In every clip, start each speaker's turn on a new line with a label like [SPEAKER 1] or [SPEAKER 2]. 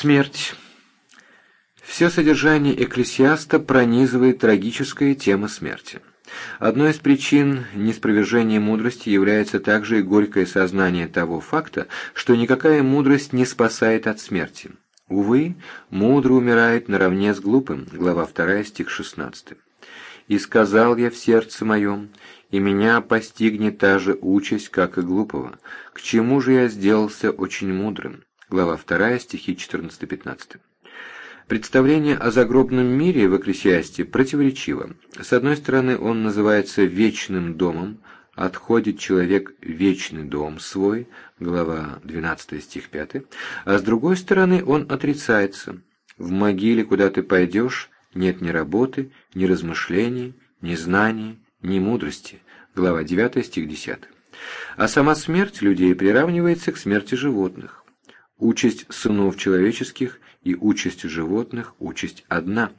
[SPEAKER 1] Смерть. Все содержание экклесиаста пронизывает трагическая тема смерти. Одной из причин неспровержения мудрости является также и горькое сознание того факта, что никакая мудрость не спасает от смерти. Увы, мудрый умирает наравне с глупым, глава 2, стих 16. «И сказал я в сердце моем, и меня постигнет та же участь, как и глупого. К чему же я сделался очень мудрым?» Глава 2, стихи 14-15. Представление о загробном мире в Экклесиасте противоречиво. С одной стороны, он называется «вечным домом», «отходит человек вечный дом свой», глава 12 стих 5, а с другой стороны, он отрицается. «В могиле, куда ты пойдешь, нет ни работы, ни размышлений, ни знаний, ни мудрости», глава 9 стих 10. А сама смерть людей приравнивается к смерти животных. Участь сынов человеческих и участь животных – участь одна.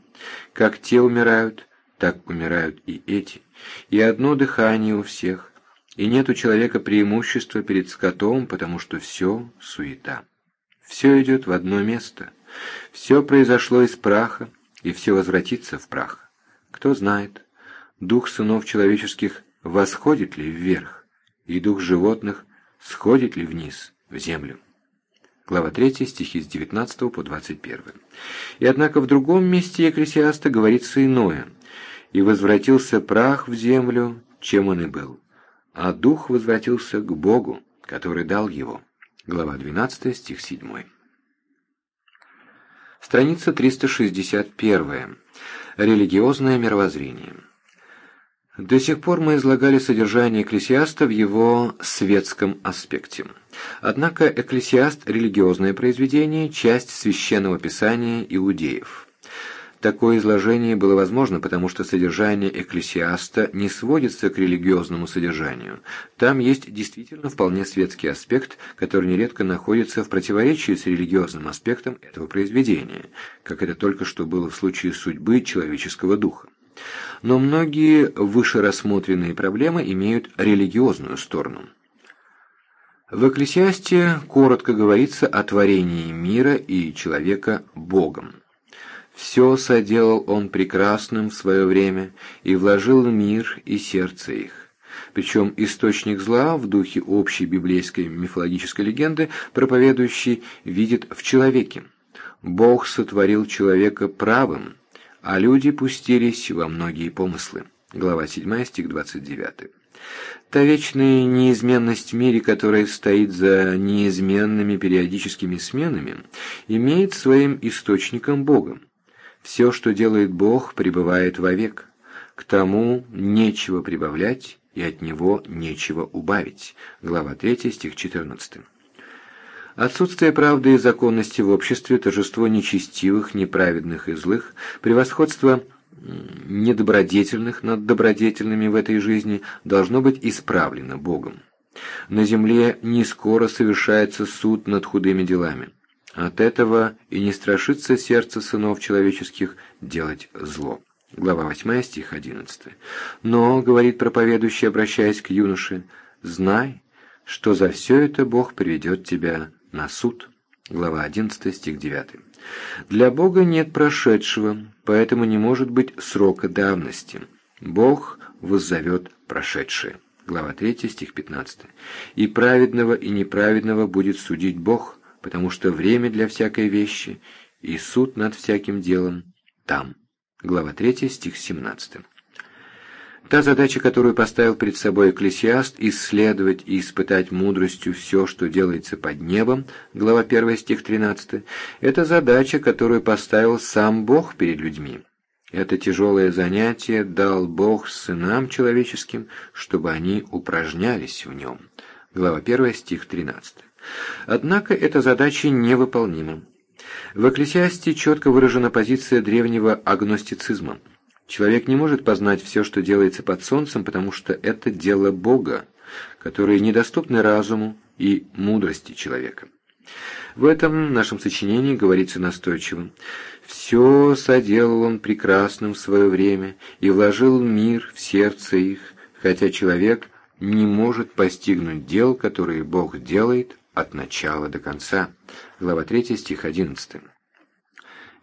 [SPEAKER 1] Как те умирают, так умирают и эти. И одно дыхание у всех. И нет у человека преимущества перед скотом, потому что все – суета. Все идет в одно место. Все произошло из праха, и все возвратится в прах. Кто знает, дух сынов человеческих восходит ли вверх, и дух животных сходит ли вниз, в землю глава 3, стихи с 19 по 21. И однако в другом месте Екклесиаста говорится иное. «И возвратился прах в землю, чем он и был, а дух возвратился к Богу, который дал его». Глава 12, стих 7. Страница 361. Религиозное мировоззрение. До сих пор мы излагали содержание Экклесиаста в его светском аспекте. Однако Экклесиаст – религиозное произведение, часть священного писания иудеев. Такое изложение было возможно, потому что содержание Экклесиаста не сводится к религиозному содержанию. Там есть действительно вполне светский аспект, который нередко находится в противоречии с религиозным аспектом этого произведения, как это только что было в случае судьбы человеческого духа но многие вышерассмотренные проблемы имеют религиозную сторону. В Экклесиасте коротко говорится о творении мира и человека Богом. «Все соделал он прекрасным в свое время и вложил мир и сердце их». Причем источник зла в духе общей библейской мифологической легенды проповедующий видит в человеке. Бог сотворил человека правым, а люди пустились во многие помыслы. Глава 7, стих 29. Та вечная неизменность в мире, которая стоит за неизменными периодическими сменами, имеет своим источником Богом. Все, что делает Бог, пребывает вовек. К тому нечего прибавлять, и от него нечего убавить. Глава 3, стих 14. Отсутствие правды и законности в обществе, торжество нечестивых, неправедных и злых, превосходство недобродетельных над добродетельными в этой жизни должно быть исправлено Богом. На земле не скоро совершается суд над худыми делами. От этого и не страшится сердце сынов человеческих делать зло. Глава 8, стих 11. «Но, — говорит проповедующий, обращаясь к юноше, — знай, что за все это Бог приведет тебя на суд. Глава 11, стих 9. Для Бога нет прошедшего, поэтому не может быть срока давности. Бог воззовет прошедшее. Глава 3, стих 15. И праведного, и неправедного будет судить Бог, потому что время для всякой вещи, и суд над всяким делом там. Глава 3, стих 17. Та задача, которую поставил перед собой Экклесиаст, исследовать и испытать мудростью все, что делается под небом, глава 1 стих 13, это задача, которую поставил сам Бог перед людьми. Это тяжелое занятие дал Бог сынам человеческим, чтобы они упражнялись в нем. Глава 1 стих 13. Однако эта задача невыполнима. В Экклесиасте четко выражена позиция древнего агностицизма – Человек не может познать все, что делается под солнцем, потому что это дело Бога, которые недоступны разуму и мудрости человека. В этом нашем сочинении говорится настойчиво. «Все соделал он прекрасным в свое время и вложил мир в сердце их, хотя человек не может постигнуть дел, которые Бог делает от начала до конца. Глава 3, стих 11.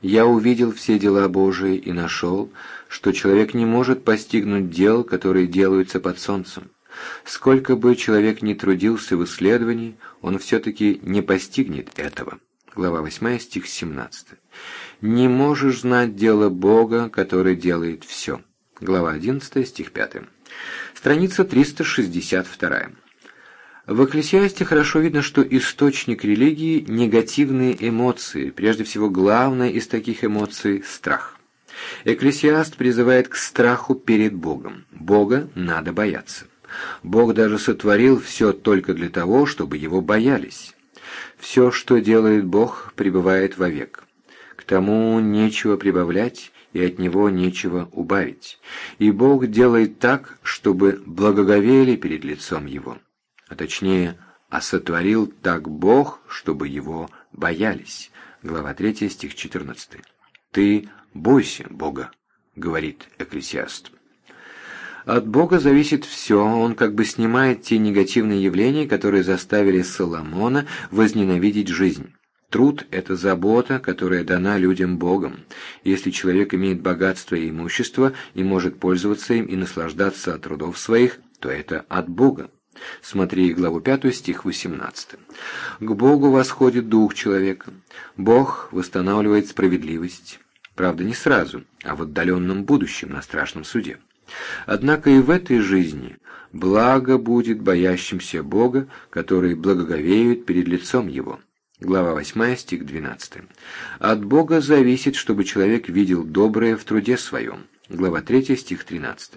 [SPEAKER 1] «Я увидел все дела Божии и нашел, что человек не может постигнуть дел, которые делаются под солнцем. Сколько бы человек ни трудился в исследовании, он все-таки не постигнет этого». Глава 8, стих 17. «Не можешь знать дело Бога, который делает все». Глава 11, стих 5. Страница 362. В «Экклесиасте» хорошо видно, что источник религии – негативные эмоции, прежде всего главная из таких эмоций – страх. Экклесиаст призывает к страху перед Богом. Бога надо бояться. Бог даже сотворил все только для того, чтобы его боялись. Все, что делает Бог, пребывает вовек. К тому нечего прибавлять, и от него нечего убавить. И Бог делает так, чтобы благоговели перед лицом Его а точнее, «А так Бог, чтобы его боялись». Глава 3, стих 14. «Ты бойся Бога», — говорит Экклесиаст. От Бога зависит все, он как бы снимает те негативные явления, которые заставили Соломона возненавидеть жизнь. Труд – это забота, которая дана людям Богом. Если человек имеет богатство и имущество и может пользоваться им и наслаждаться от трудов своих, то это от Бога. Смотри главу 5, стих 18. К Богу восходит дух человека. Бог восстанавливает справедливость. Правда, не сразу, а в отдаленном будущем, на страшном суде. Однако и в этой жизни благо будет боящимся Бога, который благоговеют перед лицом Его. Глава 8, стих 12. От Бога зависит, чтобы человек видел доброе в труде своем глава 3, стих 13.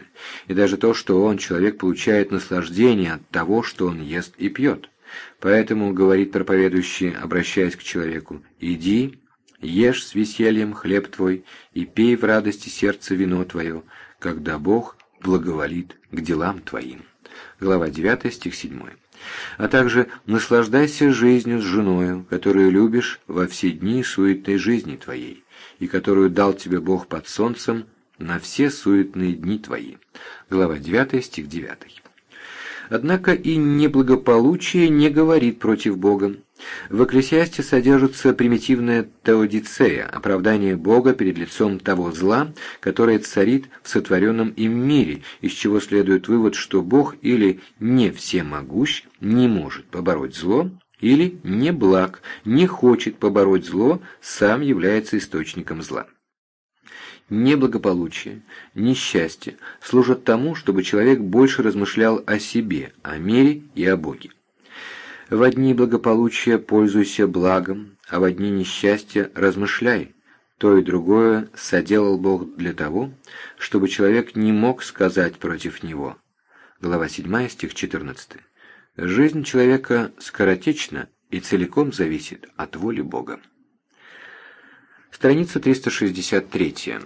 [SPEAKER 1] И даже то, что он, человек, получает наслаждение от того, что он ест и пьет. Поэтому, говорит проповедующий, обращаясь к человеку, «Иди, ешь с весельем хлеб твой и пей в радости сердце вино твое, когда Бог благоволит к делам твоим». Глава 9, стих 7. А также наслаждайся жизнью с женою, которую любишь во все дни суетной жизни твоей, и которую дал тебе Бог под солнцем на все суетные дни твои». Глава 9, стих 9. Однако и неблагополучие не говорит против Бога. В Экклесиасте содержится примитивная теодицея, оправдание Бога перед лицом того зла, которое царит в сотворенном им мире, из чего следует вывод, что Бог или не всемогущ, не может побороть зло, или не благ, не хочет побороть зло, сам является источником зла неблагополучие, несчастье служат тому, чтобы человек больше размышлял о себе, о мире и о Боге. В одни благополучия пользуйся благом, а в одни несчастья размышляй. То и другое соделал Бог для того, чтобы человек не мог сказать против него. Глава 7, стих 14. Жизнь человека скоротечна и целиком зависит от воли Бога. Страница 363.